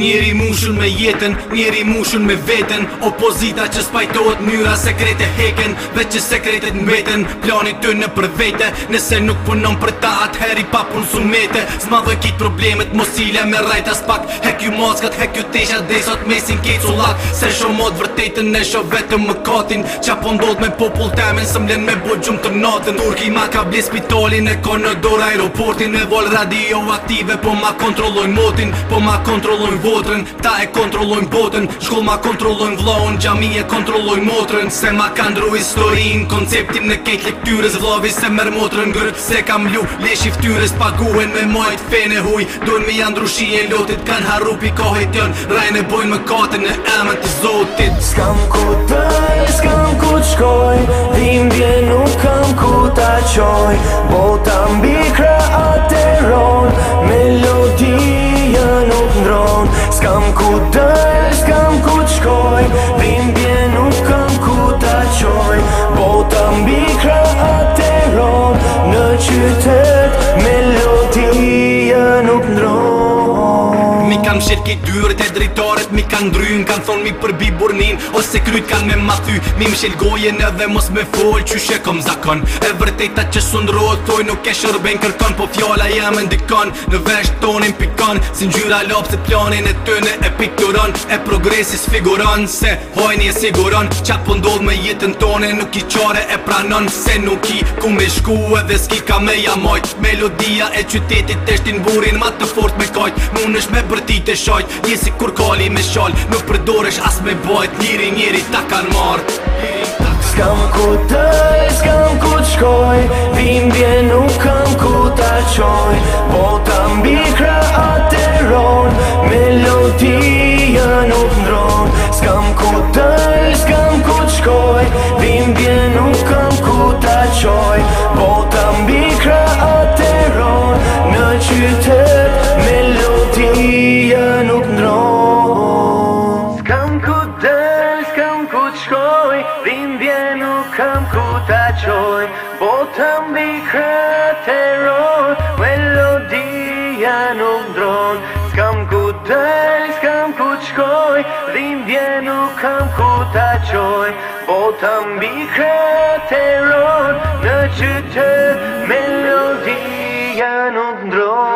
Njeri mushun me jetën, njeri mushun me vetën Opozita që spajtojt njëra sekrete heken Dhe që sekretet mbeten, planit të në për vete Nese nuk punon për ta atë heri pa punë sumete Zma dhe kitë problemet, mosile me rajta spak Hek ju maskat, hek ju tesha, desot mesin kejt sulak Se shumot vërtetën, e shumë vetëm më katin Qa po ndodh me popull temen, së mlen me bojgjum të natën Turki ma ka blis pitalin, e konë në dora aeroportin Me vol radio aktive, po ma kontrollojnë motin, po ma kontrollojnë botën Ta e kontrollojnë botën Shkoll ma kontrollojnë vlohën Gjami e kontrollojnë motrën Se ma ka ndru historin Konceptim në kejt lektyres Vlovi se mërë motrën Gërët se kam lu Leshi ftyres paguhen Me majt fene huj Dojn me janë drushi e lotit Kan harupi kohet tjën Rajnë e bojnë më katën në emën të zotit Skam ku taj, skam ku të shkoj Dhim dje nuk kam ku ta qoj Bota mbi kraaj dërës kam ku të shkoj Bimbje nuk kam ku të qoj Bota mbi kratë e ronë në qytet shef ki dyrët e dritaret mi kan dryn Kan thon mi përbi burnin ose kryt kan me mathy Mi mshel gojen edhe mos me fol që shek kom zakon E vërteta që sundrojt toj nuk e shërben kërkon Po fjalla jam e ndikon në vesh tonin pikon Si njyra lop se planin e tëne e pikturon E progresis figuron se hojni e siguron Qa pëndodh po me jetën tone nuk i qare e pranon Se nuk i ku me shku edhe s'ki ka me jamojt Melodia e qytetit eshtin burin ma të fort me kajt Mun është me bërtit të shojt Një si kur kalli me shall Nuk përdoresh as me bojt Njëri njëri ta kanë mort Ska më ta qoj Botëm bi këtë e ron Melodia nuk dron S'kam ku tëll, s'kam ku të shkoj nuk kam ku ta qoj Botëm bi këtë e ron Në qytë melodia nuk dron